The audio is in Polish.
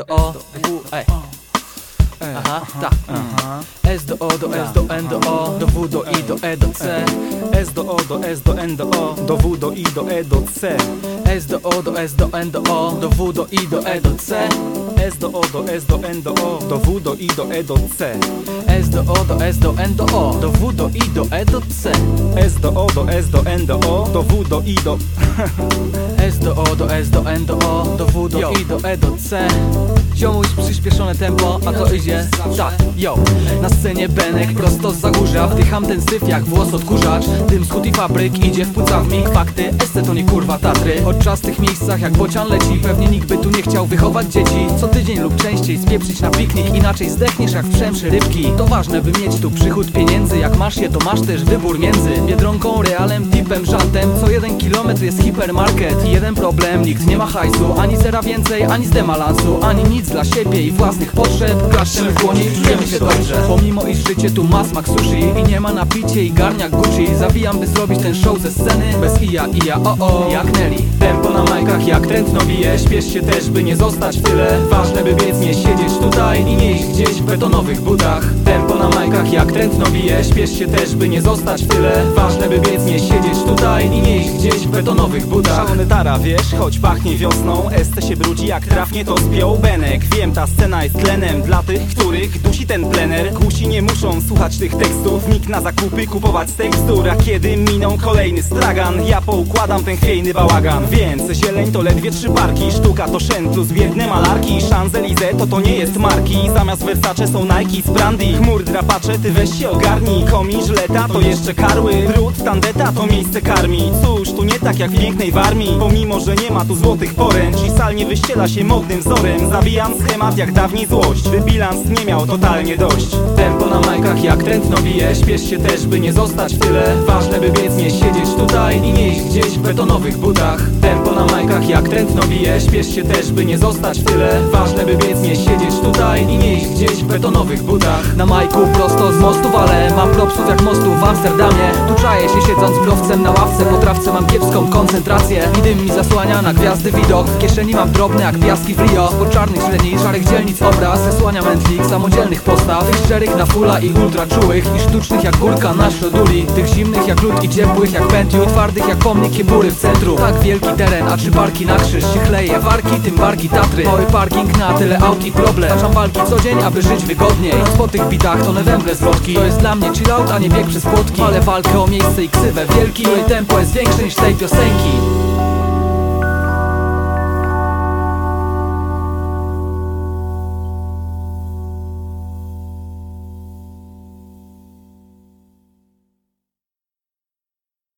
do O, U, E. Aha, tak. S do O, do S do N do O, do W do I do E do C. S do O do S do N do O Do W do I do E do C S do O, do S do N do O, do W do I do E do C. S do O do S do N do O Do W do I do E do C S do O, do S do N do O, do W do I do E do C. S do O do S do N do O Do W do I do S do O, do S do N do O, do W do. I do E do C. Ziomuś przyspieszone tempo, a to idzie tak, yo. Na scenie Benek prosto z Zagórza Wdycham ten syf jak włos odkurzacz. Dym z i fabryk idzie w płuca mig. Fakty, esce to nie kurwa Tatry. Podczas tych miejscach jak bocian leci Pewnie nikt by tu nie chciał wychować dzieci. Co tydzień lub częściej spieprzyć na piknik Inaczej zdechniesz jak w rybki. To ważne by mieć tu przychód pieniędzy. Jak masz je to masz też wybór między. Biedronką, realem, tipem, żantem Co kilometr jest hipermarket. Jeden problem, nikt nie ma hajsu. Ani zera więcej, ani z demalansu. Ani nic dla siebie i własnych potrzeb. Klaszczemy w dłonie i czujemy się dobrze. Pomimo iż życie tu ma smak sushi. I nie ma na picie i garniak Gucci. Zawijam by zrobić ten show ze sceny. Bez ija, ija, o o. Jak Nelly. Tempo na majkach jak tętno bije. Śpiesz się też by nie zostać w tyle. Ważne by biec nie siedzieć tutaj I nie iść gdzieś w betonowych butach Tempo na majkach jak tętno bije. Śpiesz się też by nie zostać w tyle. Ważne by biec nie siedzieć tutaj I nie iść gdzieś w betonowych butach Szalony tara wiesz, choć pachnie wiosną. ST się brudzi jak trafnie to spiął Benek. Wiem ta scena jest tlenem dla tych, których dusi ten plener. Kusi nie muszą słuchać tych tekstów. Nikt na zakupy kupować z tekstur. A kiedy miną kolejny stragan Ja poukładam ten chwiejny bałagan. Więc zieleń to ledwie trzy parki. Sztuka to szen plus biedne malarki. Champs-Élysées to to nie jest marki. Zamiast Versace są Nike z brandy Chmur drapacze, ty weź się ogarnij. Komi, żleta to jeszcze karły. Brud, tandeta to miejsce karmi. Cóż, tu nie tak jak w pięknej warmii Pomimo, że nie ma tu złotych poręcz I sal nie wyściela się modnym wzorem Zabijam schemat jak dawniej złość. By bilans nie miał totalnie dość. Tempo na majkach jak tętno bije. Śpiesz się też, by nie zostać w tyle. Ważne by biec nie siedzieć tutaj I nie iść gdzieś w betonowych butach Tempo na majkach jak tętno bije. Śpiesz się też, by nie zostać w tyle. Ważne by biec nie siedzieć tutaj I nie iść gdzieś w betonowych butach Na majku prosto z mostu ale Mam propsów jak mostu w Amsterdamie. Tu czaję się siedząc browcem na ławce Po trawce mam kiepską koncentrację. I dym mi zasłania na gwiazdy widok. W kieszeni mam drobne jak piaski w Rio. Po czarnych średniej szarych dzielnic obraz Zasłania mętlik samodzielnych postaw. Tych szczerych na fula i ultra czułych I sztucznych jak górka na środuli. Tych zimnych jak lód i ciepłych jak pętliu Twardych jak pomnik Kiebury w centrum. Tak wielki teren, a trzy barki na krzyż się chleje. Warki, tym barki Tatry. Mały parking na tyle aut i problem Walki co dzień, aby żyć wygodniej. Po tych bitach to węgle z wodki. To jest dla mnie chill out, a nie bieg przez płotki. Ale walkę o miejsce i ksywę. Wielki Moje tempo jest większe niż tej piosenki